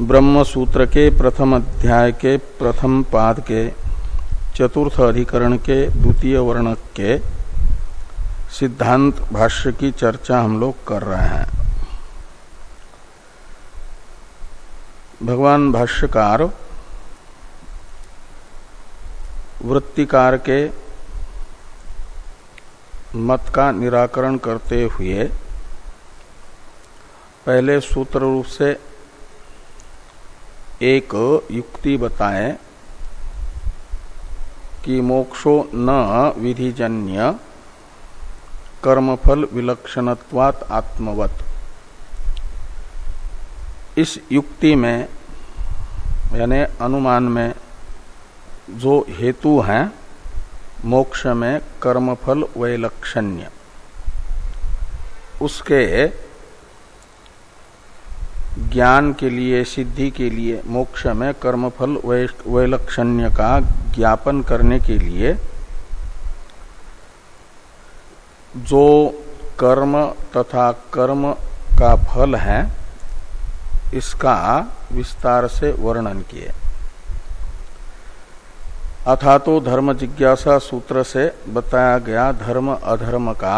ब्रह्म सूत्र के प्रथम अध्याय के प्रथम पाद के चतुर्थ अधिकरण के द्वितीय वर्णक के सिद्धांत भाष्य की चर्चा हम लोग कर रहे हैं। भगवान भाष्यकार वृत्तिकार के मत का निराकरण करते हुए पहले सूत्र रूप से एक युक्ति बताए कि मोक्षो न विधिजन्य, कर्मफल विलक्षणत्वात आत्मवत। इस युक्ति में, यानी अनुमान में, जो हेतु हैं, मोक्ष में कर्मफल वैलक्षण्य। उसके ज्ञान के लिए, सिद्धि के लिए, मोक्ष में कर्मफल वैलक्षण्य का ज्ञापन करने के लिए जो कर्म तथा कर्म का फल है, इसका विस्तार से वर्णन किए। अथा तो धर्म जिज्ञासा सूत्र से बताया गया धर्म अधर्म का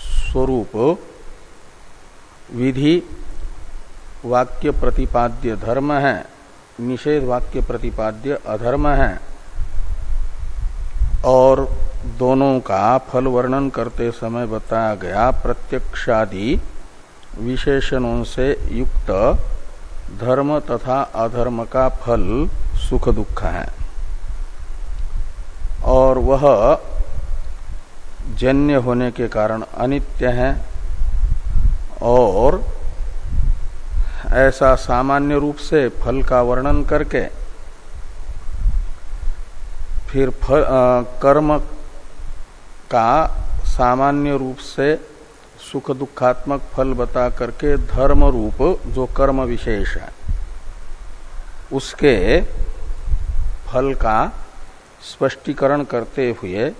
स्वरूप विधि वाक्य प्रतिपाद्य धर्म है, निषेध वाक्य प्रतिपाद्य अधर्म है, और दोनों का फल वर्णन करते समय बताया गया प्रत्यक्षादि विशेषणों से युक्त धर्म तथा अधर्म का फल सुख दुख है। और वह जन्य होने के कारण अनित्य है, और ऐसा सामान्य रूप से फल का वर्णन करके फिर फल, आ, कर्म का सामान्य रूप से सुख दुखात्मक फल बता करके धर्म रूप जो कर्म विशेष है उसके फल का स्पष्टीकरण करते हुए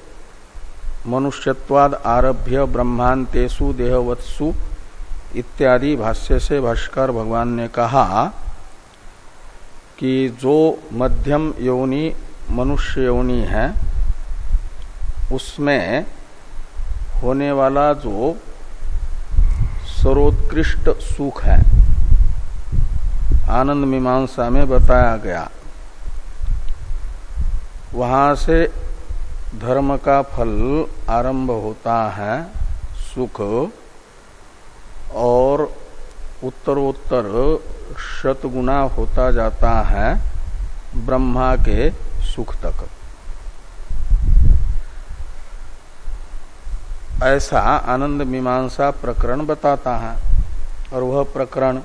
मनुष्यत्वाद आरभ्य ब्रह्मांतेषु देहवत्सु इत्यादि भाष्य से भाष्कर भगवान ने कहा कि जो मध्यम योनि, मनुष्य योनि है, उसमें होने वाला जो सर्वोत्कृष्ट सुख है, आनंद मीमांसा में बताया गया। वहाँ से धर्म का फल आरंभ होता है सुख और उत्तरोत्तर शतगुना होता जाता है ब्रह्मा के सुख तक। ऐसा आनंद मीमांसा प्रकरण बताता है और वह प्रकरण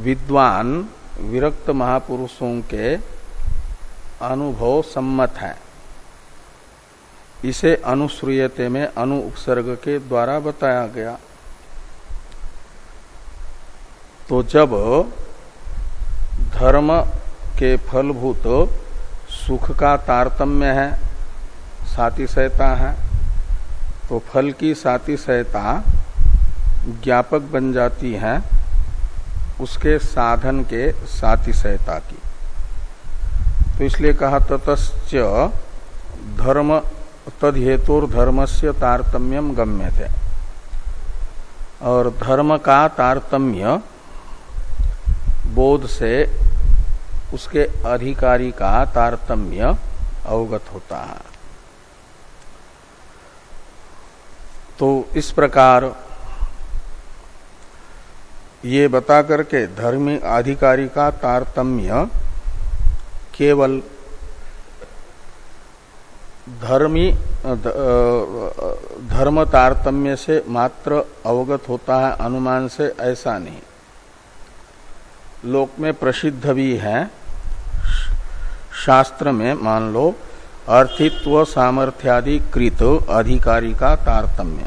विद्वान विरक्त महापुरुषों के अनुभव सम्मत है। इसे अनुश्रूयते में अनु उपसर्ग के द्वारा बताया गया। तो जब धर्म के फलभूत सुख का तारतम्य है, साति सहता है तो फल की साति सहता ज्ञापक बन जाती है उसके साधन के साति सहता की। तो इसलिए कहा ततश्च धर्म तद धर्म से तारतम्यम गम्य थे और धर्म का तारतम्य बोध से उसके अधिकारी का तारतम्य अवगत होता है। तो इस प्रकार ये बता करके धर्मी अधिकारी का तारतम्य केवल धर्मी धर्म तारतम्य से मात्र अवगत होता है, अनुमान से ऐसा नहीं। लोक में प्रसिद्ध भी है। शास्त्र में मान लो, अर्थित्व, सामर्थ्यादि, कृत, अधिकारी का तारतम्य।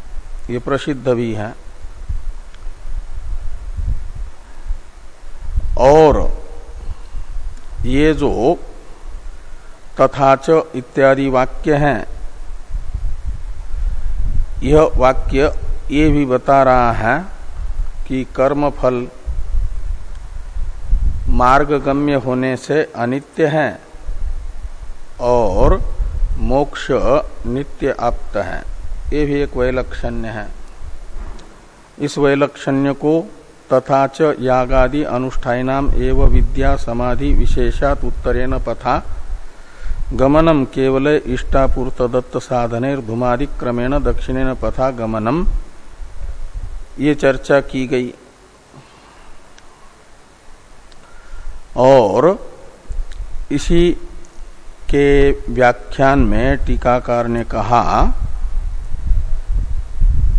ये प्रसिद्ध भी है। और ये जो तथाच इत्यादि वाक्य हैं। यह वाक्य ये भी बता रहा है कि कर्म फल मार्गगम्य होने से अनित्य है और मोक्ष नित्य आप्त है। ये भी एक वैलक्षण्य है। इस वैलक्षण्य को तथा च यागादि अनुष्ठानाम एवं विद्या समाधि विशेषात उत्तरेण पथा गमनम केवल इष्टापूर्त दत्त साधने क्रमेण दक्षिणेन पथा गमनम। ये चर्चा की गई। और इसी के व्याख्यान में टीकाकार ने कहा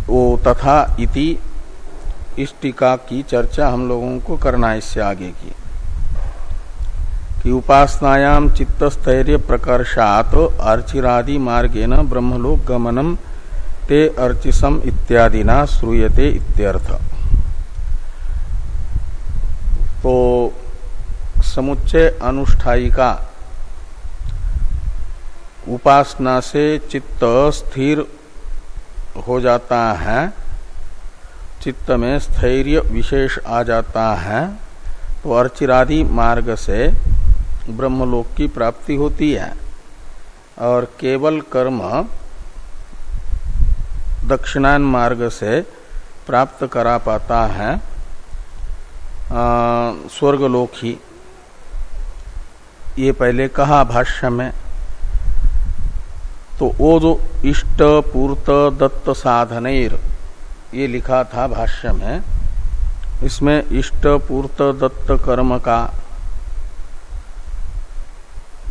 वो तथा इति, इस टीका की चर्चा हम लोगों को करना इससे आगे की। कि उपासनायाम चित्त स्थैर्य प्रकर्षात अर्चिरादि मार्गेन ब्रह्मलोक गमनम ते अर्चिसम इत्यादि ना श्रूयते इत्यर्थ। तो समुच्चय अनुष्ठाई का उपासना से चित्त स्थिर हो जाता है, चित्त में स्थैर्य विशेष आ जाता है तो अर्चिरादि मार्ग से ब्रह्मलोक की प्राप्ति होती है और केवल कर्म दक्षिणायन मार्ग से प्राप्त करा पाता है स्वर्गलोक ही। ये पहले कहा भाष्य में। तो वो जो इष्ट, पूर्त, दत्त, साधनेर, ये लिखा था भाष्य में, इसमें इष्ट, पूर्त, दत्त, कर्म का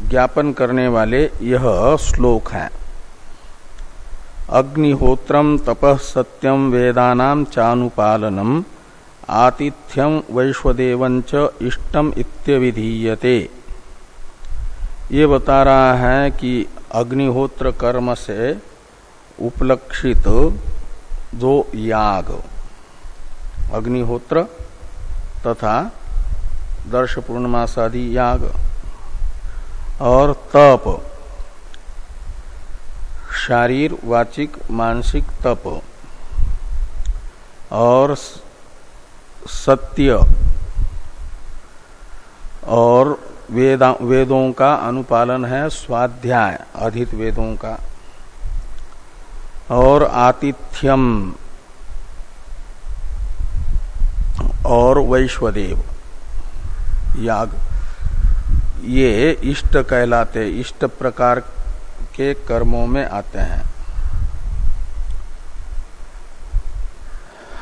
ज्ञापन करने वाले यह श्लोक है। अग्निहोत्रम तप सत्यम वेदानाम चानुपालनम आतिथ्यम वैश्वदेवंच इष्टम ये बता रहा है कि अग्निहोत्र कर्म से उपलक्षित जो याग, अग्निहोत्र तथा दर्श पूर्णमासादि याग और तप। शारीर, वाचिक, मानसिक तप। और सत्य। और वेदा, वेदों का अनुपालन है स्वाध्याय, अधित वेदों का। और आतिथ्यम। और वैश्वदेव। याग। ये इष्ट कहलाते, इष्ट प्रकार के कर्मों में आते हैं।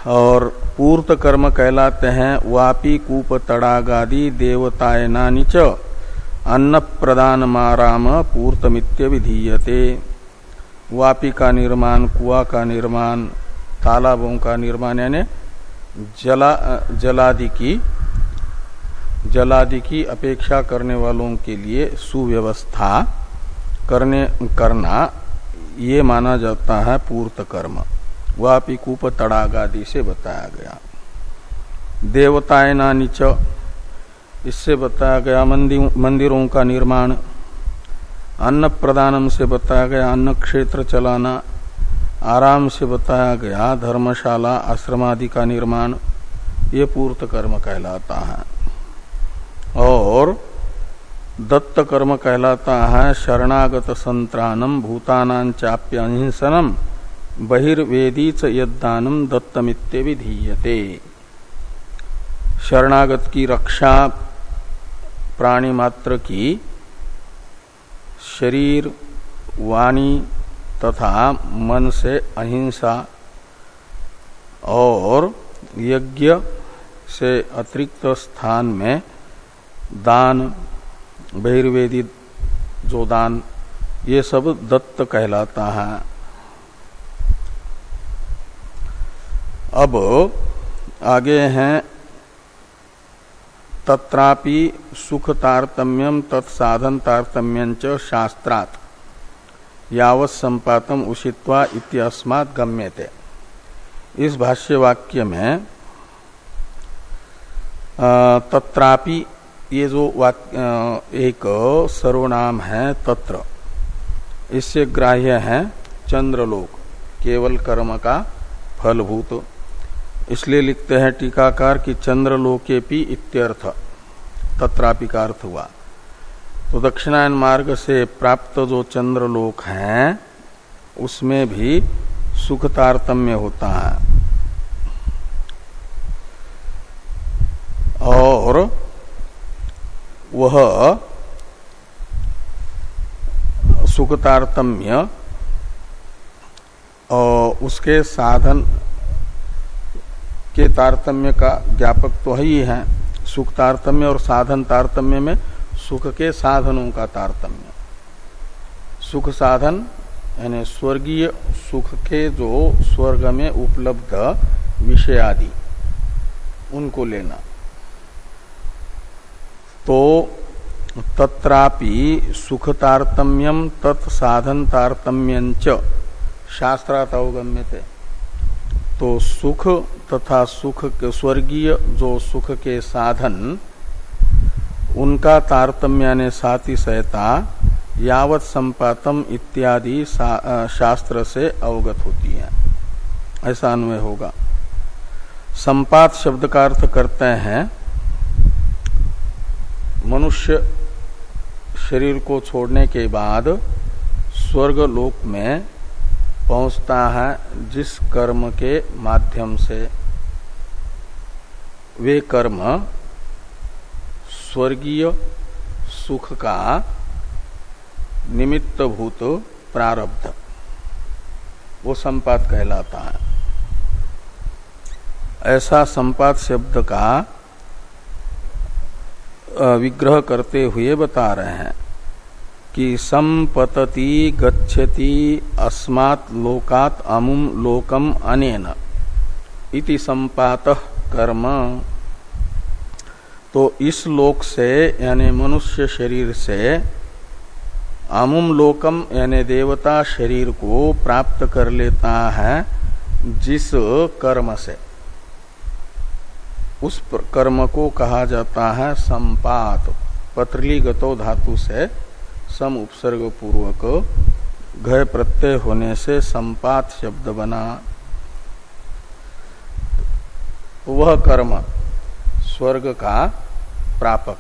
और पूर्त कर्म कहलाते हैं, वापी कूप तड़ागादि देवतायनानि च, अन्न प्रदान माराम पूर्तमित्य विधीयते। वापी का निर्माण, कुआ का निर्माण, तालाबों का निर्माण, यानी जला, जलादि की जलादि की अपेक्षा करने वालों के लिए सुव्यवस्था करने, करना, ये माना जाता है पूर्त कर्म। वापी कूप तड़ाग आदि से बताया गया। देवतायना नीच इससे बताया गया मंदिर मंदिरों का निर्माण। अन्न प्रदानम से बताया गया अन्न क्षेत्र चलाना। आराम से बताया गया धर्मशाला आश्रम आदि का निर्माण। ये पूर्त कर्म कहलाता है। और दत्त कर्म कहलाता है शरणागत संत्रानम भूतानां चाप्य अहिंसनम बहिर्वेदी च यदानम दत्तमित्य विधीयते। शरणागत की रक्षा प्राणी मात्र की शरीर, वाणी तथा मन से अहिंसा और यज्ञ से अतिरिक्त स्थान में दान, बहिर्वेदी जो दान, ये सब दत्त कहलाता है। अब आगे हैं, तत्रापि सुख तारतम्यम तत्साधन तारतम्यं शास्त्रात, यावत संपातम उषित्वा इत्यस्मात् गम्यते। इस भाष्य वाक्य में तत्रापि ये जो एक सर्वनाम है तत्र। इससे ग्राह्य है चंद्रलोक, केवल कर्म का फलभूत। इसलिए लिखते हैं टीकाकार कि चंद्रलोके भी इत्यर्थ, तत्रापि का अर्थ हुआ। तो दक्षिणायन मार्ग से प्राप्त जो चंद्रलोक हैं, उसमें भी सुख तारतम्य होता है। और वह सुख तारतम्य और उसके साधन के तारतम्य का ज्ञापक तो ही है सुख तारतम्य और साधन तारतम्य में सुख के साधनों का तारतम्य। सुख साधन, यानी स्वर्गीय सुख के जो स्वर्ग में उपलब्ध विषय आदि उनको लेना। तो तत्रापि सुख तारतम्यम तत्साधन तारतम्यंच शास्त्रात अवगम्य तो सुख तथा सुख स्वर्गीय जो सुख के साधन, उनका तारतम्य साथी सहता यावत संपातम इत्यादि शास्त्र से अवगत होती है। ऐसा अन्वय होगा। संपात शब्द का अर्थ करते हैं मनुष्य शरीर को छोड़ने के बाद स्वर्ग लोक में पहुँचता है जिस कर्म के माध्यम से। वे कर्म स्वर्गीय सुख का निमित्त भूत प्रारब्ध। वो संपात कहलाता है। ऐसा संपात शब्द का विग्रह करते हुए बता रहे हैं कि संपतति गच्छति अस्मात् लोकात अमुम लोकम अनेन। इति संपात कर्म। तो इस लोक से, यानी मनुष्य शरीर से अमुम लोकम, यानी देवता शरीर को प्राप्त कर लेता है जिस कर्म से। उस कर्म को कहा जाता है संपात पत्रली गतो धातु से सम उपसर्ग पूर्वक घय प्रत्यय होने से संपात शब्द बना। वह कर्म स्वर्ग का प्रापक,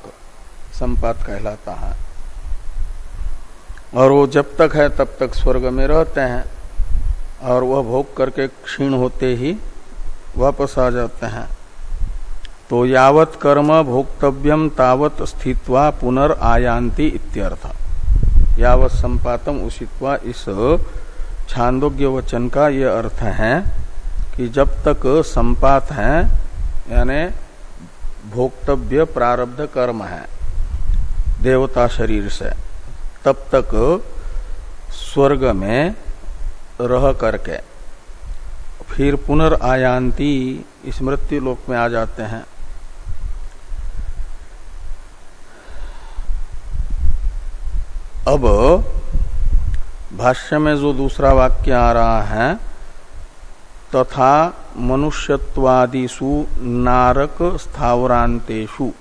संपात कहलाता है। और वो जब तक है तब तक स्वर्ग में रहते हैं। और वह भोग करके क्षीण होते ही वापस आ जाते हैं। तो यावत कर्म भोक्तव्यम तावत स्थित्वा पुनर्आयांति इत्यर्थ। यावत संपातम उषित्वा इस छांदोग्य वचन का ये अर्थ है कि जब तक संपात है, यानी भोक्तव्य प्रारब्ध कर्म है, देवता शरीर से, तब तक स्वर्ग में रह करके फिर पुनर्आयांति इस मृत्यु लोक में आ जाते हैं। अब भाष्य में जो दूसरा वाक्य आ रहा है, तथा मनुष्यत्वादिषु नारक स्थावरांतेषु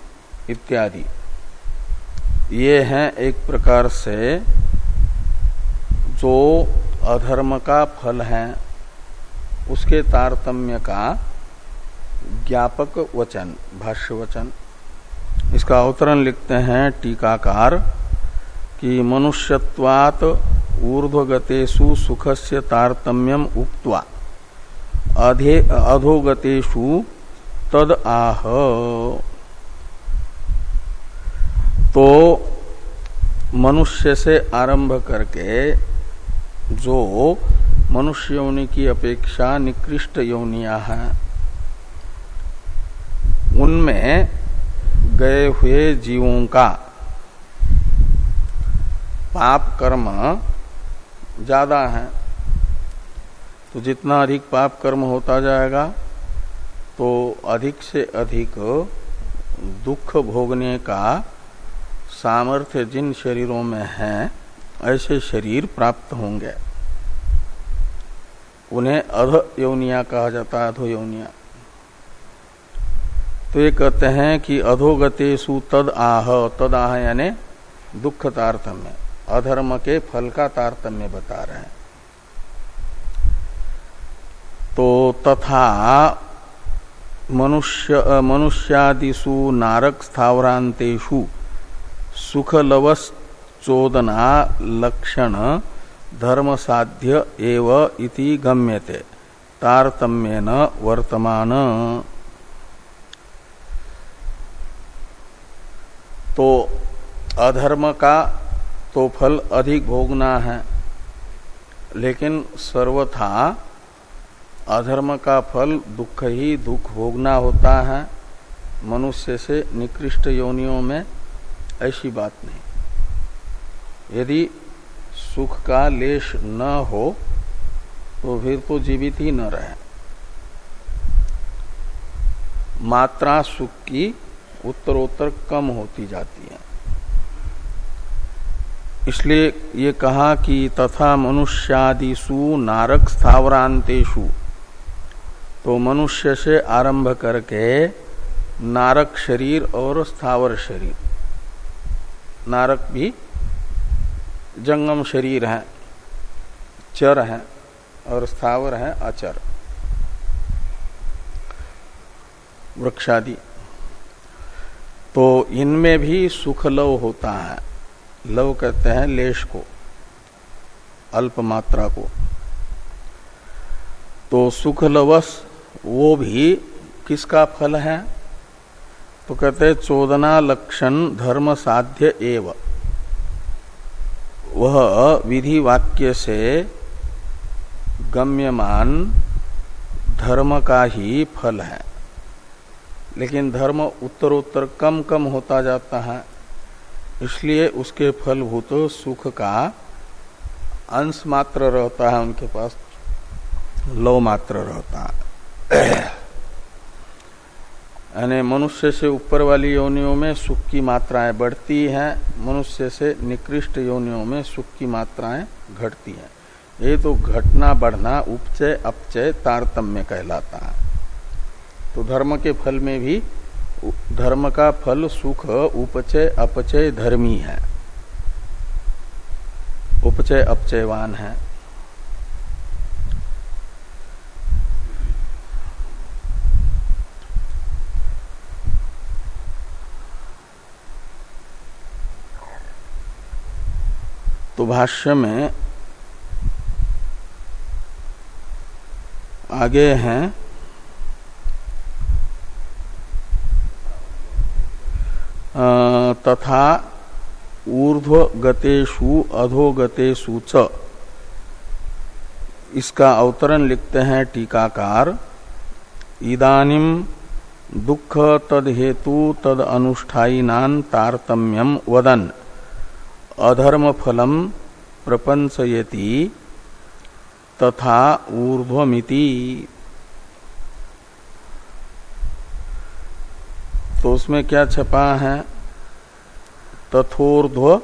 इत्यादि। ये हैं एक प्रकार से जो अधर्म का फल है, उसके तारतम्य का ज्ञापक वचन, भाष्य वचन। इसका अवतरण लिखते हैं टीकाकार कि मनुष्यत्वात ऊर्ध्वगतेषु सुखस्य तारतम्यम उक्त्वा, अधे, अधोगतेषु तद आह। तो मनुष्य से आरंभ करके जो मनुष्य योनि की अपेक्षा निकृष्ट योनिया हैं, उनमें गए हुए जीवों का पाप कर्म ज़्यादा है तो जितना अधिक पाप कर्म होता जाएगा तो अधिक से अधिक दुख भोगने का सामर्थ्य जिन शरीरों में है, ऐसे शरीर प्राप्त होंगे। उन्हें अध यौनिया कहा जाता है, अधो यौनिया। तो ये कहते हैं कि अधोगतेशु तद आह तद आह यानी दुख तारतम्य अधर्म के फल का तारतम्य बता रहे हैं। तो तथा मनुष्य मनुष्यादिषु नारक स्थावरांतेषु सुखलवश्चोदना लक्षण धर्म साध्य एव इति गम्यते। तारतम्येन वर्तमान। तो अधर्म का तो फल अधिक भोगना है। लेकिन सर्वथा अधर्म का फल दुख ही दुख भोगना होता है। मनुष्य से निकृष्ट योनियों में ऐसी बात नहीं। यदि सुख का लेश न हो तो फिर तो जीवित ही न रहे। मात्रा सुख की उत्तरोत्तर कम होती जाती है। इसलिए ये कहा कि तथा मनुष्यादिशु नारक स्थावरांतेशु तो मनुष्य से आरंभ करके नारक शरीर और स्थावर शरीर। नारक भी जंगम शरीर है, चर है और स्थावर है अचर। वृक्षादि। तो इनमें भी सुखलव होता है। लव कहते हैं लेश को, अल्प मात्रा को। तो सुख लवस, वो भी किसका फल है? तो कहते चोदना लक्षण धर्म साध्य एव। वह विधि वाक्य से गम्यमान धर्म का ही फल है। लेकिन धर्म उत्तरोत्तर कम कम होता जाता है। इसलिए उसके फलभूत सुख का अंश मात्र रहता है, उनके पास लव मात्र रहता है। यानी मनुष्य से ऊपर वाली योनियों में सुख की मात्राएँ बढ़ती हैं, मनुष्य से निकृष्ट योनियों में सुख की मात्राएँ घटती हैं। ये तो घटना, बढ़ना, उपचय, अपचय, तारतम्य कहलाता है। तो धर्म के फल में भी धर्म का फल, सुख, उपचय, अपचय धर्मी है। उपचय, अपचयवान है। तो भाष्य में आगे हैं तथा ऊर्ध्व गतेषु अधोगतेषु च। इसका अवतरण लिखते हैं टीकाकार। इदानिम दुख तद हेतु तद अनुष्ठाई तारतम्यम वदन। अधर्म फलम प्रपंचयति तथा ऊर्ध्वमिति। तो उसमें क्या छपा है? तथोर्ध्व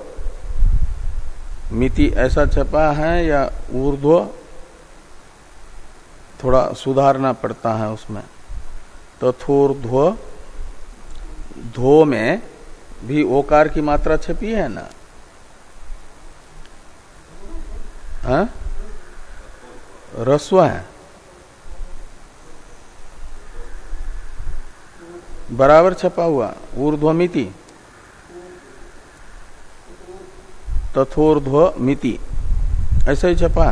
मिति ऐसा छपा है या ऊर्ध्व? थोड़ा सुधारना पड़ता है उसमें। तथोर्ध्व धो में भी ओकार की मात्रा छपी है ना? हाँ? रस्व है। बराबर छपा हुआ, ऊर्ध्वमिति। तथोर्ध्व मिति ऐसा ही छपा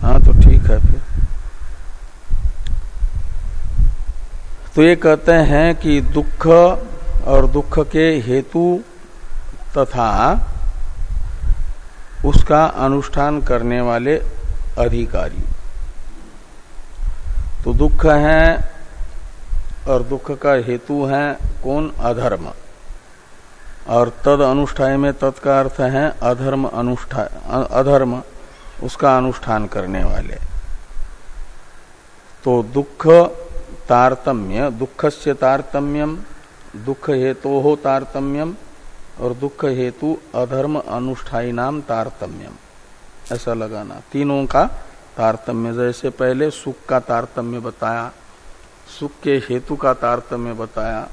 हाँ तो ठीक है फिर। तो ये कहते हैं कि दुख और दुख के हेतु तथा उसका अनुष्ठान करने वाले अधिकारी। तो दुख है और दुख का हेतु है कौन? अधर्म। और तद अनुष्ठान में तत्का अर्थ है अधर्म अनुष्ठा, अधर्म, उसका अनुष्ठान करने वाले। तो दुख तारतम्य दुख से तारतम्यम, दुख हेतु हो तारतम्यम, और दुख हेतु अधर्म अनुष्ठाई नाम तारतम्यम। ऐसा लगाना। तीनों का तारतम्य, जैसे पहले सुख का तारतम्य बताया सुख के हेतु का तारतम्य बताया,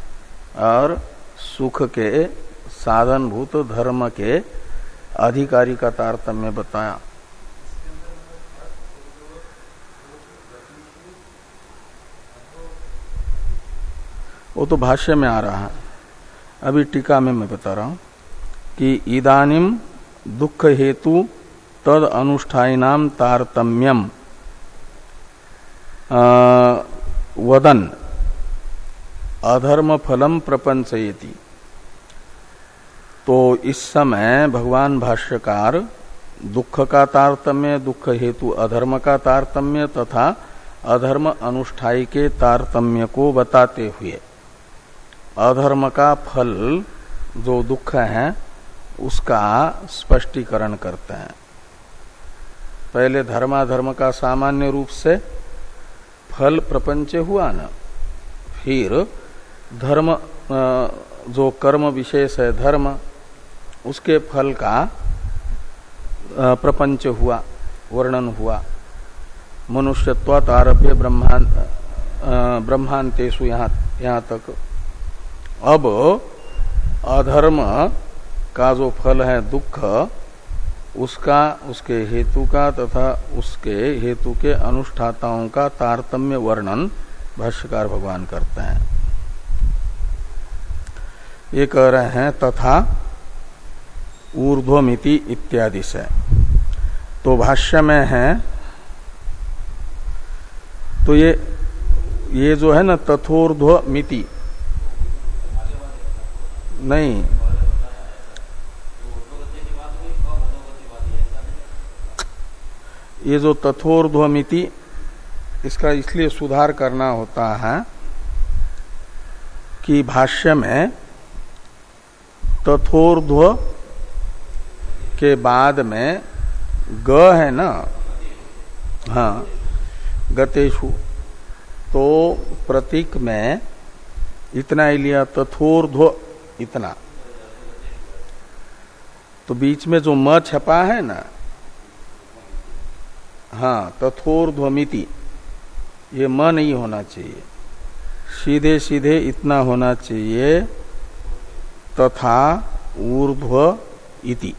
और सुख के साधनभूत धर्म के अधिकारी का तारतम्य बताया। वो तो भाष्य में आ रहा है। अभी टीका में मैं बता रहा हूँ कि इदानिम दुख हेतु तद अनुष्ठान तारतम्यम वदन अधर्म फलम प्रपंचयति। तो इस समय भगवान भाष्यकार, दुख का तारतम्य, दुख हेतु अधर्म का तारतम्य तथा अधर्म अनुष्ठाई के तारतम्य को बताते हुए, अधर्म का फल जो दुख है, उसका स्पष्टीकरण करते हैं। पहले धर्माधर्म का सामान्य रूप से फल प्रपंच हुआ ना। फिर धर्म जो कर्म विशेष है धर्म, उसके फल का प्रपंच हुआ, वर्णन हुआ। मनुष्यत्वात आरभ्य ब्रह्मांत ब्रह्मांतेशु यहाँ यहाँ तक। अब अधर्म का जो फल है दुख उसका, उसके हेतु का तथा उसके हेतु के अनुष्ठाताओं का तारतम्य वर्णन भाष्यकार भगवान करते हैं। ये कह रहे हैं, तथा ऊर्ध्वमिति इत्यादि से। तो भाष्य में है तो ये ये जो है ना तथोर्ध्व मिति नहीं ये जो तथोर्ध्वमिति, इसका इसलिए सुधार करना होता है कि भाष्य में तथोर्ध्व के बाद में ग है ना? हाँ गतेशु तो प्रतीक में इतना ही लिया, तथोर्ध्व इतना। तो बीच में जो म छपा है ना हाँ तथोर्ध्वमिति। ये म नहीं होना चाहिए। सीधे सीधे इतना होना चाहिए, तथा ऊर्ध्व इति।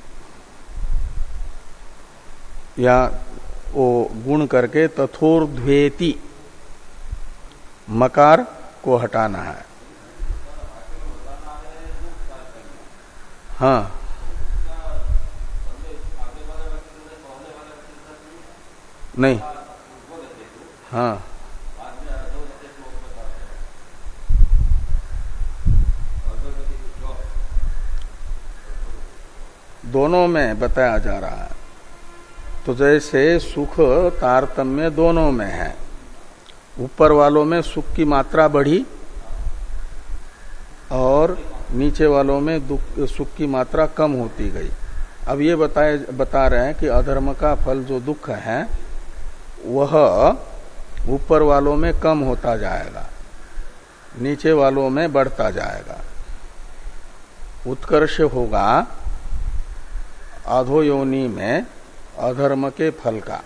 या वो गुण करके तथोर्ध्वेति। मकार को हटाना है। हाँ। नहीं। हाँ। दोनों में बताया जा रहा है। तो जैसे सुख तारतम्य दोनों में है। ऊपर वालों में सुख की मात्रा बढ़ी और नीचे वालों में दुख, सुख की मात्रा कम होती गई। अब ये बताए, बता रहे हैं कि अधर्म का फल जो दुख है वह ऊपर वालों में कम होता जाएगा, नीचे वालों में बढ़ता जाएगा। उत्कर्ष होगा अधोयोनी में अधर्म के फल का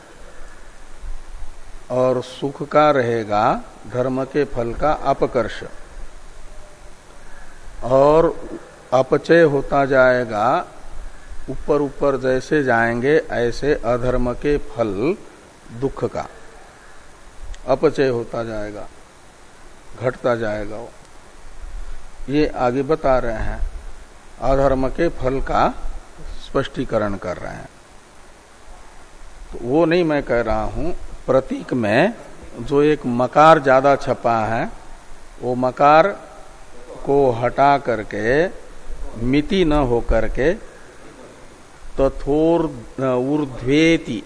और सुख का रहेगा धर्म के फल का अपकर्ष। और अपचय होता जाएगा, ऊपर ऊपर जैसे जाएँगे, ऐसे अधर्म के फल दुख का। अपचय होता जाएगा, घटता जाएगा वो। ये आगे बता रहे हैं। अधर्म के फल का स्पष्टीकरण कर रहे हैं। तो वो नहीं मैं कह रहा हूँ, प्रतीक में जो एक मकार ज़्यादा छपा है, वो मकार को हटा करके, मिति न हो करके तथोर ऊर्ध्वेति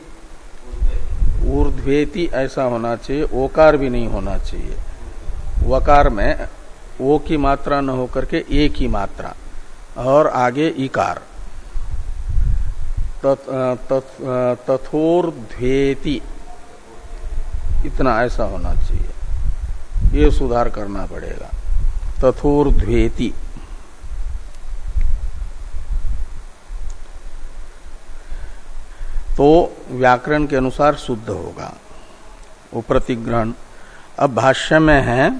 ऊर्ध्वेति ऐसा होना चाहिए, ओकार भी नहीं होना चाहिए। वकार में ओ की मात्रा न होकर के ए की मात्रा और आगे इकार। तथोर्ध्वेति इतना ऐसा होना चाहिए। ये सुधार करना पड़ेगा। तथोर्ध्वेति। तो व्याकरण के अनुसार शुद्ध होगा। वो प्रतिग्रहण। अब भाष्य में है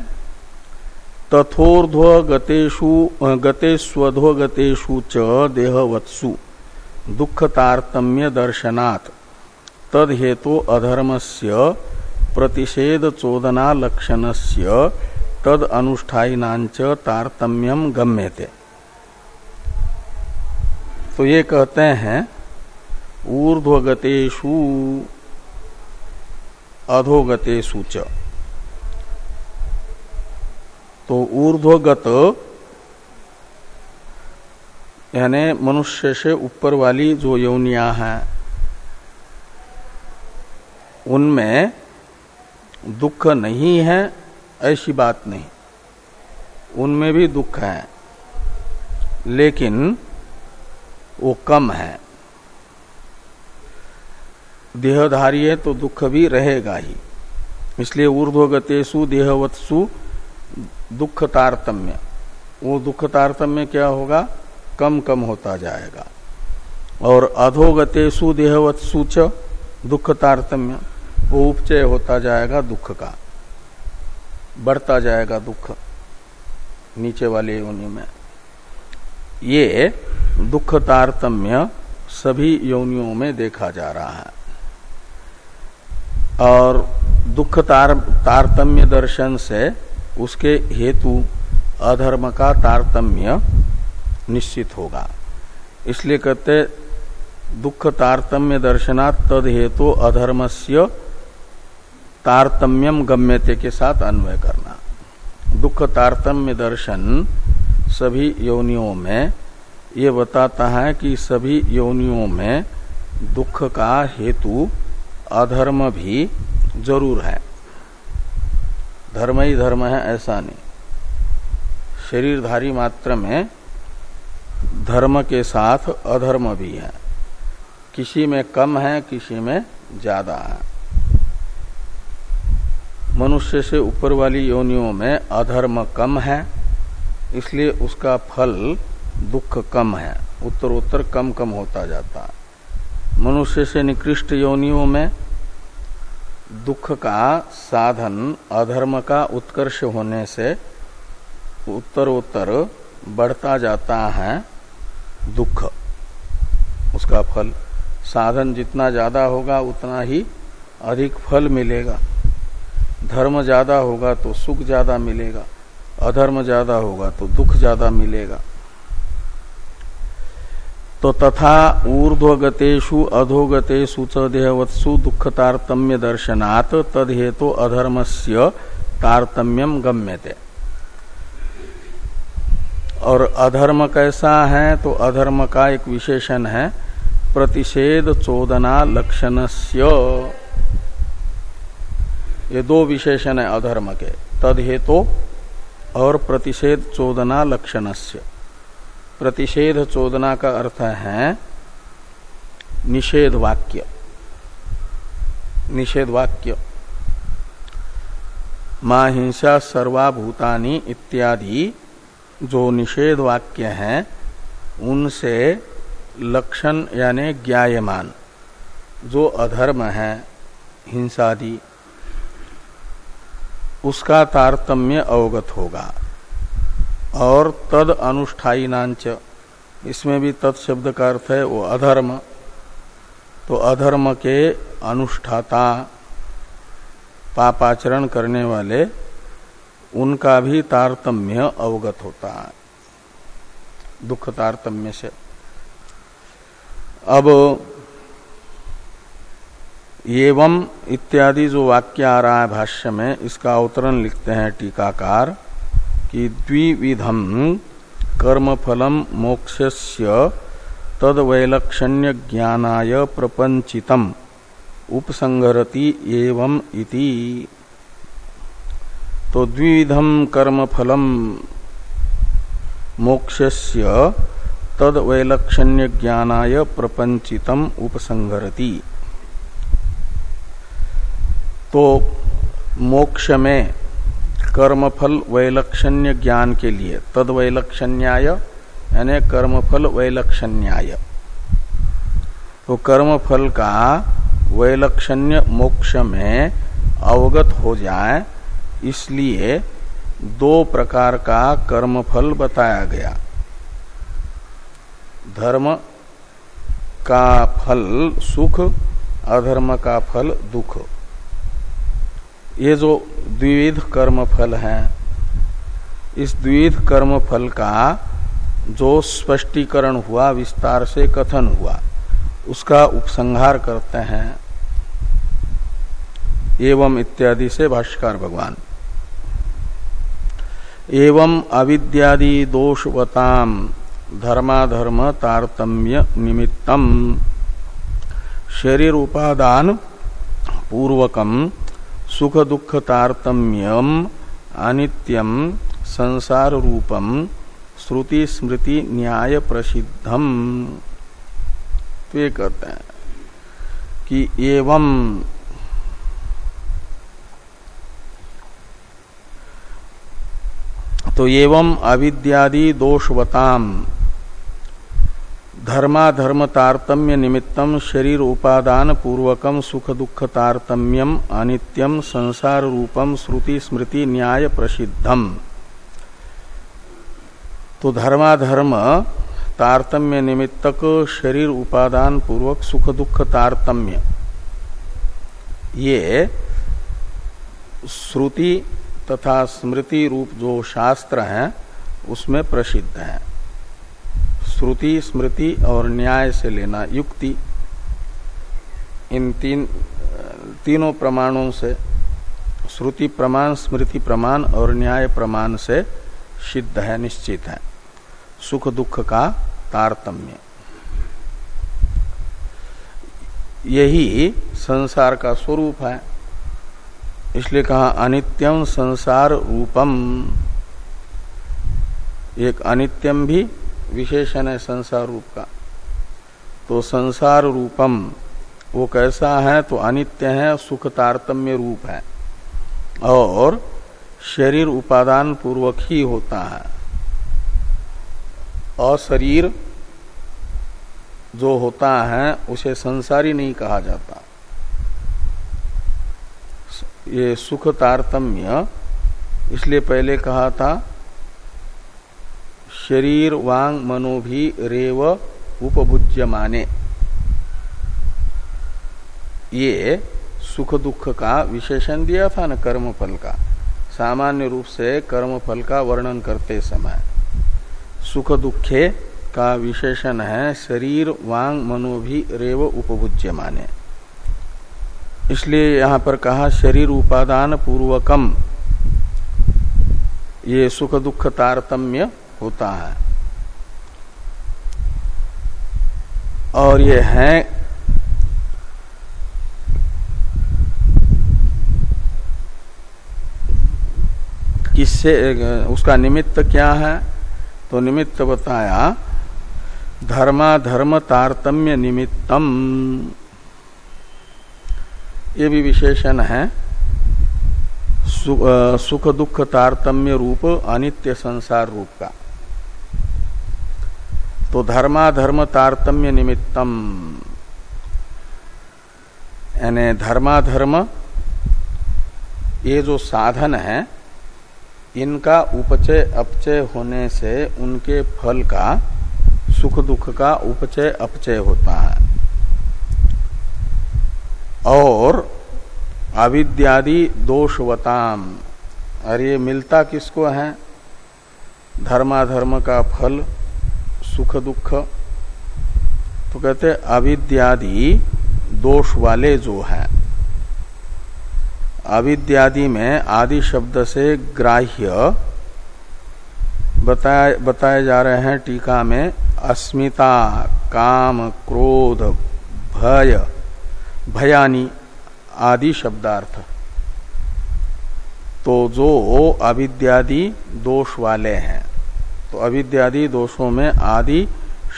तथोर्ध्व गतेषु गतेस्वध्व गतेषु च देहवत्सु दुख तारतम्य दर्शनात् तद हेतु अधर्म से प्रतिषेध चोदना से तद अनुष्ठाइनाच तारतम्यम गम्यते। तो ये कहते हैं ऊर्ध्वगतेषु अधोगतेषु च। तो ऊर्ध्वगत यानी मनुष्य से ऊपर वाली जो यौनिया हैं, उनमें दुख नहीं है, ऐसी बात नहीं। उनमें भी दुख है, लेकिन वो कम है। देहधारी है तो दुख भी रहेगा ही। इसलिए ऊर्ध्वगतेशु देहवत्सु दुख तारतम्य वो दुख तारतम्य क्या होगा? कम कम होता जाएगा। और अधोगतेशु देहवत्सु च दुख तारतम्य वो उपचय होता जाएगा दुख का। बढ़ता जाएगा दुख नीचे वाले योनि में। ये दुख तारतम्य सभी योनियों में देखा जा रहा है। और दुख तार, तारतम्य दर्शन से उसके हेतु अधर्म का तारतम्य निश्चित होगा। इसलिए कहते, दुख तारतम्य दर्शनात् तद हेतु अधर्मस्य तारतम्यम गम्यते के साथ अन्वय करना। दुख तारतम्य दर्शन सभी योनियों में, ये बताता है कि सभी योनियों में दुख का हेतु अधर्म भी ज़रूर है। धर्म ही धर्म है, ऐसा नहीं। शरीरधारी मात्र में धर्म के साथ अधर्म भी है। किसी में कम है, किसी में ज़्यादा है। मनुष्य से ऊपर वाली योनियों में अधर्म कम है, इसलिए उसका फल दुख कम है। उत्तर उत्तर कम कम होता जाता है। मनुष्य से निकृष्ट योनियों में दुख का साधन, अधर्म का उत्कर्ष होने से उत्तर उत्तर बढ़ता जाता है दुख। उसका फल, साधन जितना ज़्यादा होगा, उतना ही अधिक फल मिलेगा। धर्म ज़्यादा होगा तो सुख ज़्यादा मिलेगा, अधर्म ज़्यादा होगा तो दुख ज़्यादा मिलेगा। तो तथा ऊर्ध्वगतेषु अधोगतेषु च देहवत्सु दुख तारतम्य दर्शनात् तद हेतु अधर्मस्य तारतम्यम गम्यते। और अधर्म कैसा है तो अधर्म का एक विशेषण है, प्रतिषेध चोदना लक्षणस्य। ये दो विशेषण है अधर्म के तद हेतु और प्रतिषेध चोदना लक्षणस्य। प्रतिषेध चोदना का अर्थ है निषेध वाक्य। निषेध वाक्य। माँ हिंसा सर्वाभूतानी इत्यादि जो निषेध वाक्य हैं, उनसे लक्षण यानी ज्ञायमान। जो अधर्म है, हिंसादि, उसका तारतम्य अवगत होगा। और तद अनुष्ठाईनाच इसमें भी तत्शब्द का अर्थ है वो अधर्म। तो अधर्म के अनुष्ठाता, पापाचरण करने वाले, उनका भी तारतम्य अवगत होता है। दुख तारतम्य से। अब एवं इत्यादि जो वाक्य आ रहा है भाष्य में, इसका अवतरण लिखते हैं टीकाकार। कि द्विविधम कर्मफलम मोक्षस्य तदवैलक्षण्य ज्ञानाय प्रपंचितम उपसंगरति एवं इति। तो द्विविधम कर्मफलम मोक्षस्य तदवैलक्षण्य ज्ञानाय प्रपंचितम उपसंगरति तो मोक्ष में कर्मफल वैलक्षण्य ज्ञान के लिए तद वैलक्षण्याय यानी कर्मफल वैलक्षण्याय। तो कर्मफल का वैलक्षण्य मोक्ष में अवगत हो जाए, इसलिए दो प्रकार का कर्मफल बताया गया। धर्म का फल सुख, अधर्म का फल दुख। ये जो द्विविध कर्म फल है, इस द्विविध कर्म फल का जो स्पष्टीकरण हुआ, विस्तार से कथन हुआ, उसका उपसंहार करते हैं। एवं इत्यादि से भाष्कर भगवान। एवं अविद्यादि दोषवताम धर्माधर्म तारतम्य निमित्तम। शरीर उपादान पूर्वकम सुख दुख तारतम्यम अनित्यम संसार रूपम श्रुति स्मृति न्याय प्रसिद्धम तो ये कहते हैं कि एवं तो एवं अविद्यादि दोषवताम धर्माधर्म तारतम्य निमित्तम शरीर उपादान पूर्वकम सुख दुख तारतम्यम अनित्यम संसार रूपम श्रुति स्मृति न्याय प्रसिद्धम तो धर्माधर्म तारतम्य निमित्तक शरीर उपादान पूर्वक सुख दुख तारतम्य ये श्रुति तथा स्मृति रूप जो शास्त्र हैं, उसमें प्रसिद्ध है। श्रुति, स्मृति और न्याय से लेना, युक्ति। इन तीन, तीनों प्रमाणों से, श्रुति प्रमाण, स्मृति प्रमाण और न्याय प्रमाण से सिद्ध है, निश्चित है। सुख दुख का तारतम्य। यही संसार का स्वरूप है। इसलिए कहा अनित्यम संसार रूपम। एक अनित्यम भी विशेषण है संसार रूप का। तो संसार रूपम, वो कैसा है तो अनित्य है सुख तारतम्य रूप है। और शरीर उपादान पूर्वक ही होता है। अशरीर जो होता है, उसे संसारी नहीं कहा जाता। ये सुख तारतम्य इसलिए पहले कहा था शरीर वांग मनो भी रेव उपभुज्य माने ये सुख दुख का विशेषण दिया था न कर्म फल का। सामान्य रूप से कर्म फल का वर्णन करते समय। सुख दुखे का विशेषण है शरीर वांग मनो भी रेव उपभुज्य माने इसलिए यहाँ पर कहा, शरीर उपादान पूर्वकम। ये सुख दुख तारतम्य होता है। और ये है किससे, उसका निमित्त क्या है? तो निमित्त बताया, धर्माधर्म तारतम्य निमित्तम। ये भी विशेषण है। सुख दुख तारतम्य रूप अनित्य संसार रूप का। तो धर्माधर्म तारतम्य निमित्तम। यानी धर्माधर्म, ये जो साधन है, इनका उपचय अपचय होने से उनके फल का, सुख दुख का उपचय अपचय होता है। और अविद्यादि दोषवताम ये मिलता किसको है? धर्माधर्म का फल सुख दुख तो कहते अविद्यादि दोष वाले जो है, अविद्यादि में आदि शब्द से ग्राह्य बताए बताए जा रहे हैं टीका में, अस्मिता, काम, क्रोध, भय, भयानी आदि शब्दार्थ। तो जो अविद्यादि दोष वाले हैं तो अविद्यादि दोषों में आदि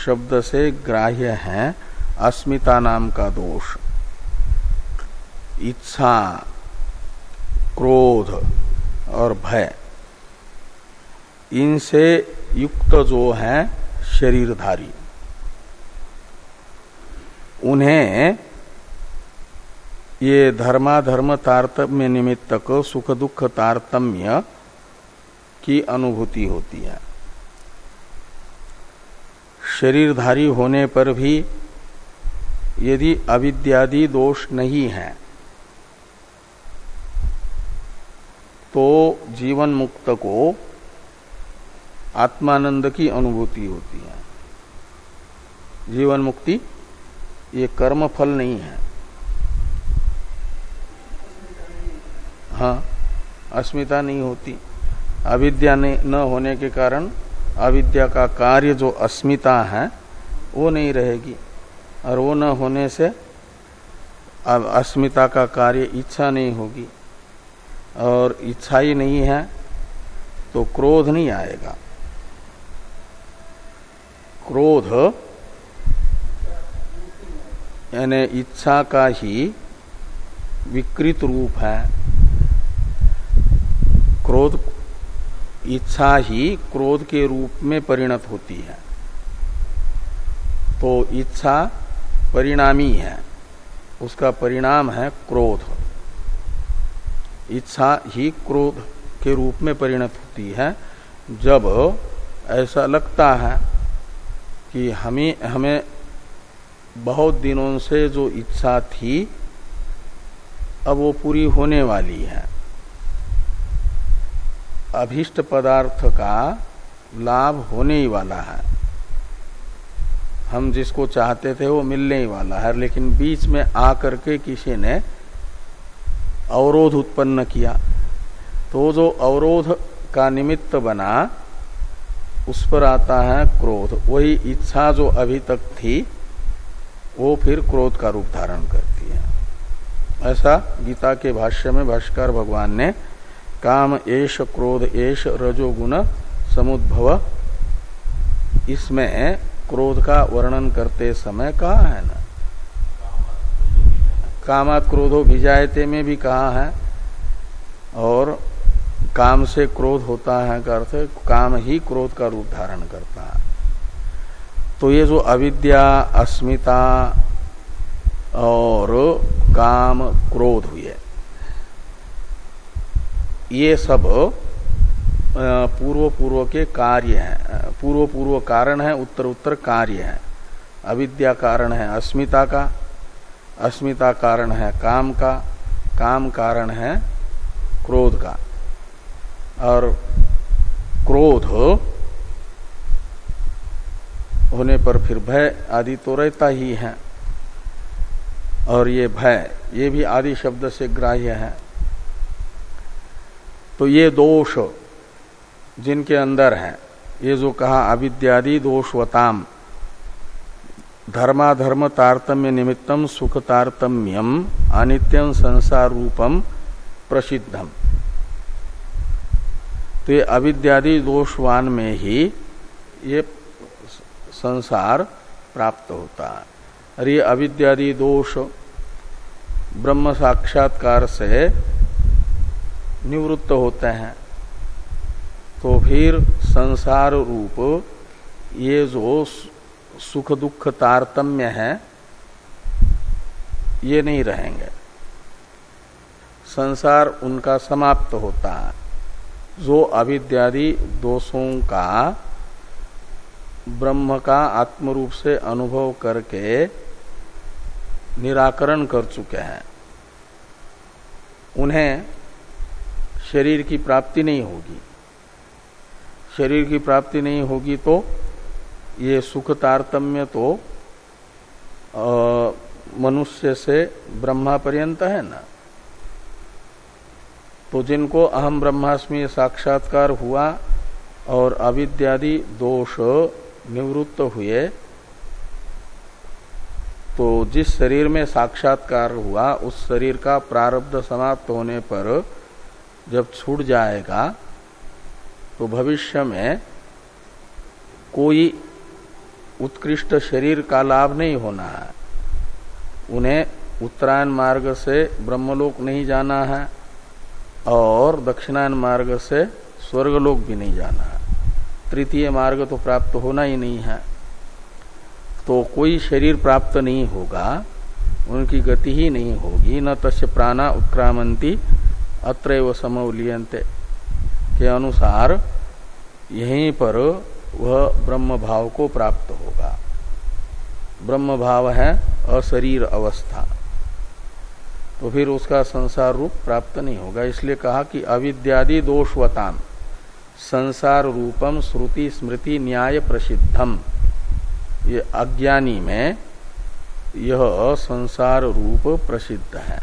शब्द से ग्राह्य है, अस्मिता नाम का दोष। इच्छा, क्रोध और भय, इनसे युक्त जो है शरीरधारी। उन्हें ये धर्माधर्म तारतम्य निमित्तक सुख दुख तारतम्य की अनुभूति होती है। शरीरधारी होने पर भी यदि अविद्यादि दोष नहीं है तो जीवन मुक्त को आत्मानंद की अनुभूति होती है। जीवन मुक्ति ये कर्म फल नहीं है। हाँ अस्मिता नहीं होती। अविद्या न होने के कारण अविद्या का कार्य जो अस्मिता है, वो नहीं रहेगी। और वो न होने से अब अस्मिता का कार्य इच्छा नहीं होगी। और इच्छा ही नहीं है तो क्रोध नहीं आएगा। क्रोध, यानी इच्छा का ही विकृत रूप है। क्रोध इच्छा ही क्रोध के रूप में परिणत होती है। तो इच्छा परिणामी है। उसका परिणाम है क्रोध। इच्छा ही क्रोध के रूप में परिणत होती है। जब ऐसा लगता है कि हमें हमें बहुत दिनों से जो इच्छा थी, अब वो पूरी होने वाली है। अभिष्ट पदार्थ का लाभ होने ही वाला है। हम जिसको चाहते थे वो मिलने ही वाला है, लेकिन बीच में आकर के किसी ने अवरोध उत्पन्न किया। तो जो अवरोध का निमित्त बना, उस पर आता है क्रोध। वही इच्छा जो अभी तक थी, वो फिर क्रोध का रूप धारण करती है। ऐसा गीता के भाष्य में भाष्कर भगवान ने काम एश क्रोध एश रजोगुण समुद्भव। इसमें क्रोध का वर्णन करते समय कहा है ना? कामात क्रोधो भिजायते में भी कहा है। और काम से क्रोध होता है का अर्थ काम ही क्रोध का रूप धारण करता है। तो ये जो अविद्या, अस्मिता और काम क्रोध हुए। ये सब पूर्व पूर्व के कार्य हैं। पूर्व पूर्व कारण है उत्तर उत्तर कार्य है। अविद्या कारण है अस्मिता का अस्मिता कारण है काम का काम कारण है क्रोध का। और क्रोध हो, होने पर फिर भय आदि तो रहता ही है। और ये भय ये भी आदि शब्द से ग्राह्य है। तो ये दोष जिनके अंदर है, ये जो कहा, अविद्यादि दोषवताम, धर्माधर्म तारतम्य निमित्तम, सुख तारतम्यम, अनित्यम संसार रूपम प्रसिद्धम। तो ये अविद्यादि दोषवान में ही ये संसार प्राप्त होता है। ये अविद्यादि दोष ब्रह्म साक्षात्कार से निवृत्त होते हैं। तो फिर संसार रूप, ये जो सुख दुख तारतम्य है, ये नहीं रहेंगे। संसार उनका समाप्त होता है। जो अविद्यादि दोषों का, ब्रह्म का आत्म रूप से अनुभव करके निराकरण कर चुके हैं। उन्हें शरीर की प्राप्ति नहीं होगी। शरीर की प्राप्ति नहीं होगी तो ये सुख तारतम्य तो मनुष्य से ब्रह्मा पर्यंत है ना। तो जिनको अहम ब्रह्मास्मि साक्षात्कार हुआ और अविद्यादि दोष निवृत्त हुए तो जिस शरीर में साक्षात्कार हुआ, उस शरीर का प्रारब्ध समाप्त होने पर जब छूट जाएगा तो भविष्य में कोई उत्कृष्ट शरीर का लाभ नहीं होना है। उन्हें उत्तरायण मार्ग से ब्रह्मलोक नहीं जाना है और दक्षिणायन मार्ग से स्वर्गलोक भी नहीं जाना है। तृतीय मार्ग तो प्राप्त होना ही नहीं है। तो कोई शरीर प्राप्त नहीं होगा, उनकी गति ही नहीं होगी, न तस्य प्राणा उत्क्रामंती अत्र समौलियंते के अनुसार यहीं पर वह ब्रह्म भाव को प्राप्त होगा। ब्रह्म भाव है अशरीर अवस्था। तो फिर उसका संसार रूप प्राप्त नहीं होगा। इसलिए कहा कि अविद्यादि दोषवतान संसार रूपम श्रुति स्मृति न्याय प्रसिद्धम। ये अज्ञानी में यह संसार रूप प्रसिद्ध है।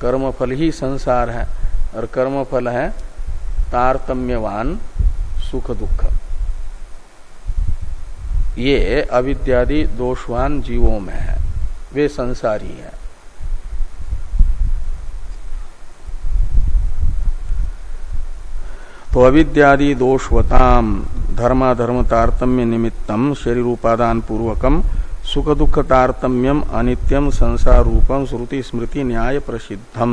कर्मफल ही संसार है। और कर्म फल है तारतम्यवान सुख दुख। ये अविद्यादि दोषवान जीवों में है। वे संसारी है। तो अविद्यादि दोषवताम धर्माधर्म तारतम्य निमित्तम शरीर उपादान पूर्वकम सुख दुख तारतम्यम अनित्यम संसार रूपम श्रुति स्मृति न्याय प्रसिद्धम।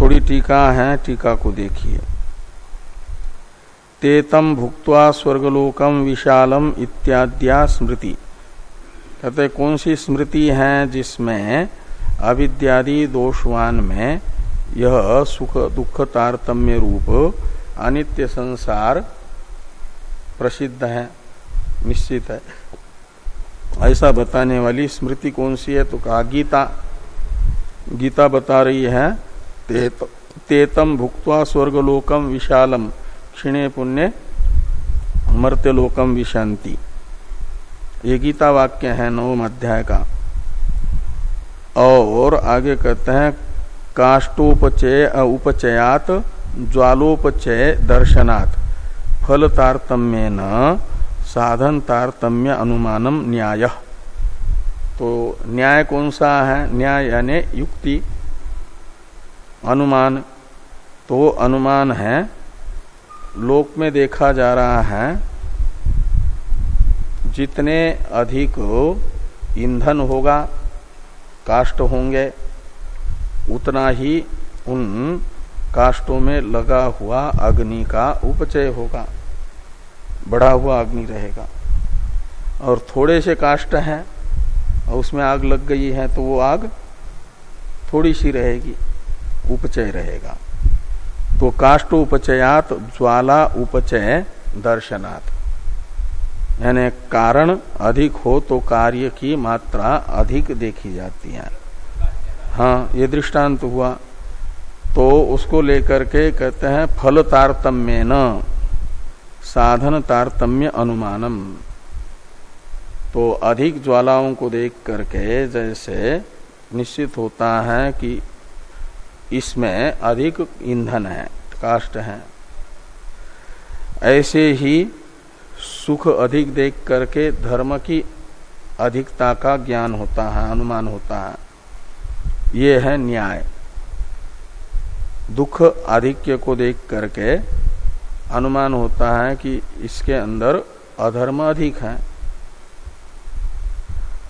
थोड़ी टीका है, टीका को देखिए। तेतम भुक्त्वा स्वर्गलोकम विशालम इत्याद्या स्मृति। कहते कौन सी स्मृति है जिसमें अविद्यादि दोषवान में यह सुख दुख तारतम्य रूप अनित्य संसार प्रसिद्ध है, निश्चित है। ऐसा बताने वाली स्मृति कौन सी है? तो कहा गीता। गीता बता रही है तेतम भुक्वा स्वर्गलोकम विशालम क्षिणे पुण्य मर्त्यलोकम विशांति ये गीता वाक्य है नवम अध्याय का। और आगे कहते हैं काष्टोपचय उपचयात, ज्वालोपचय दर्शनात्। फल तारतम्य न साधन तारतम्य अनुमानम न्याय। तो न्याय कौन सा है? न्याय यानी युक्ति। अनुमान तो वो अनुमान है। लोक में देखा जा रहा है, जितने अधिक ईंधन होगा काष्ट होंगे, उतना ही उन काष्टों में लगा हुआ अग्नि का उपचय होगा, बढ़ा हुआ अग्नि रहेगा। और थोड़े से काष्ट हैं, और उसमें आग लग गई है तो वो आग थोड़ी सी रहेगी। उपचय रहेगा। तो काष्ट उपचयात, ज्वाला उपचय, दर्शनात्। यानी कारण अधिक हो तो कार्य की मात्रा अधिक देखी जाती है। हाँ ये दृष्टांत हुआ। तो उसको लेकर के कहते हैं फल तारतम्य न साधन तारतम्य अनुमानम। तो अधिक ज्वालाओं को देख करके जैसे निश्चित होता है कि इसमें अधिक ईंधन है काष्ट है। ऐसे ही सुख अधिक देख करके धर्म की अधिकता का ज्ञान होता है, अनुमान होता है। ये है न्याय। दुख आधिक्य को देख करके अनुमान होता है कि इसके अंदर अधर्म अधिक है।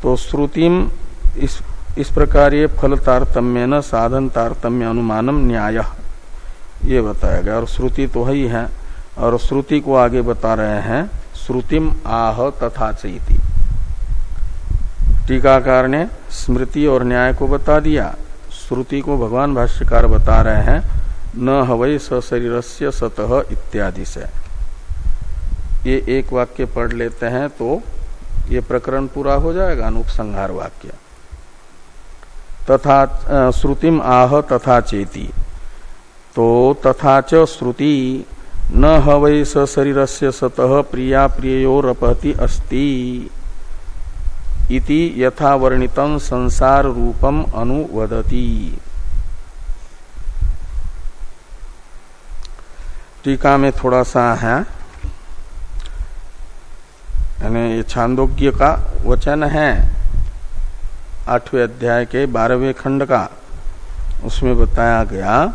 तो श्रुतिम इस इस प्रकार ये फल तारतम्य न साधन तारतम्य अनुमानम न्याय। ये बताया गया, और श्रुति तो ही है और श्रुति को आगे बता रहे हैं, श्रुतिम आह तथा चैती टीकाकार ने स्मृति और न्याय को बता दिया। श्रुति को भगवान भाष्यकार बता रहे हैं, न हवई सशरीर से सतह इत्यादि से। ये एक वाक्य पढ़ लेते हैं तो ये प्रकरण पूरा हो जाएगा, अनुपसंहार वाक्य। तथा श्रुतिम आह तथा चेती। तो तथा च श्रुति, न हवै स शरीर से सतः प्रिया प्रियोरपहति अस्ति इति यथा वर्णितम संसार रूपम अनुवदति। टीका में थोड़ा सा है। यानी छांदोग्य का वचन है। आठवें अध्याय के बारहवें खंड का उसमें बताया गया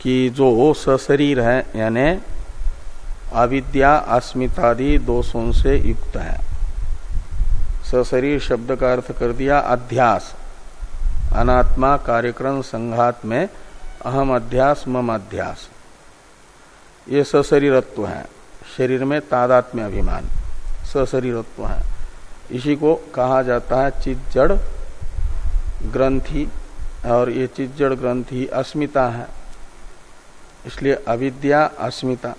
कि जो सशरीर है, यानी अविद्या, अस्मितादि दोषों से युक्त है। सशरीर शब्द का अर्थ कर दिया अध्यास। अनात्मा कार्यक्रम संघात में अहम अध्यास, मम अध्यास। ये सशरीरत्व है। शरीर में तादात्म्य अभिमान। सशरीरत्व है। इसी को कहा जाता है चिज्जड़ ग्रंथि, और ये चिज्जड़ ग्रंथि अस्मिता है। इसलिए अविद्या अस्मिता।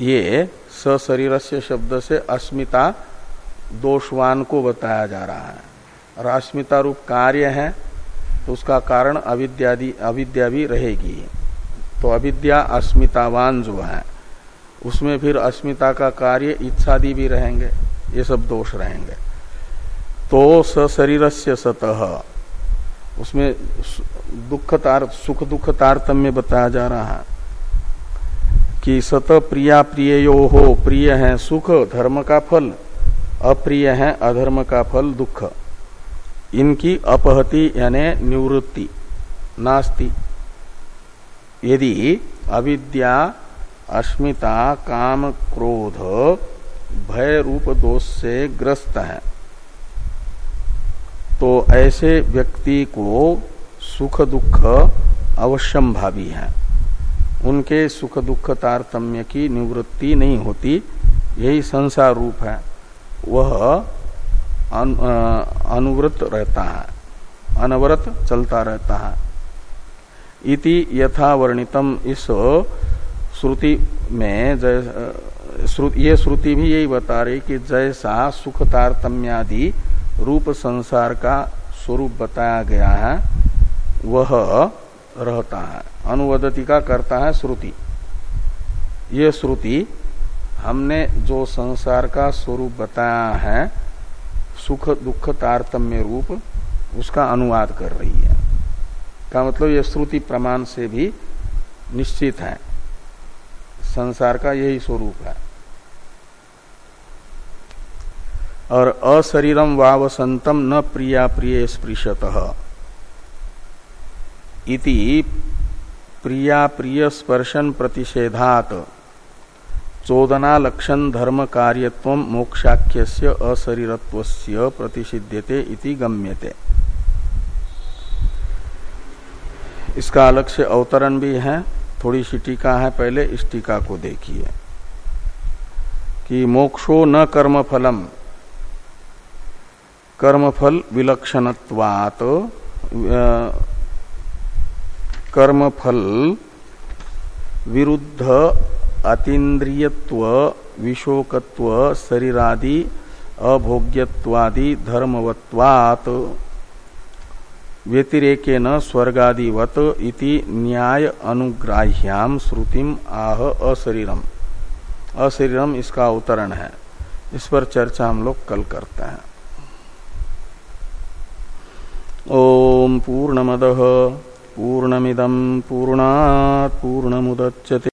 ये सशरीर से शब्द से अस्मिता दोषवान को बताया जा रहा है। और अस्मिता रूप कार्य है तो उसका कारण अविद्यादि, अविद्या भी रहेगी। तो अविद्या अस्मितावान जो है, उसमें फिर अस्मिता का कार्य इच्छादि भी रहेंगे। ये सब दोष रहेंगे। तो सशरीर से सतह उसमें दुख तार, सुख दुख तारतम्य बताया जा रहा है कि सत प्रिया प्रिय यो हो, प्रिय है सुख, धर्म का फल, अप्रिय है अधर्म का फल, दुख। इनकी अपहति यानी निवृत्ति, नास्ति। यदि अविद्या, अस्मिता, काम, क्रोध भय रूप दोष से ग्रस्त है। तो ऐसे व्यक्ति को सुख दुख अवश्यम भावी है। उनके सुख दुख तारतम्य की निवृत्ति नहीं होती, यही संसार रूप है। वह अनुव्रत रहता है, अनवरत चलता रहता है। इति यथा वर्णितम इस श्रुति में ये श्रुति भी यही बता रही कि जैसा सुख तारतम्यादि रूप संसार का स्वरूप बताया गया है, वह रहता है। अनुवदति का करता है श्रुति। ये श्रुति हमने जो संसार का स्वरूप बताया है, सुख दुख तारतम्य रूप, उसका अनुवाद कर रही है। का मतलब ये श्रुति प्रमाण से भी निश्चित है। संसार का यही स्वरूप है। और अशरीरम वावसंतम न प्रिया प्रिय स्पृशत। इति प्रिया प्रिय स्पर्शन प्रतिषेधात। चोदना लक्षण धर्म कार्यत्व मोक्षाख्य अशरीरत्व प्रतिषिध्यते इति गम्यते। इसका अलग से अवतरण भी है। थोड़ी सी टीका है पहले, इस टीका को देखिए। कि मोक्षो न कर्म फलम कर्मफल विलक्षणत्वात कर्मफल विरुद्ध अतीन्द्रियत्व, विशोकत्व, शरीरादि अभोग्यवादि धर्मवत्वात्। व्यतिरेकेन स्वर्गादिवत इति न्याय अनुग्राह्याम श्रुतिम आह अशरीरम। अशरीरम इसका अवतरण है। इस पर चर्चा हम लोग कल करते हैं। ओम पूर्णमद पूर्णमिदम पूर्णात पूर्णमुदच्यते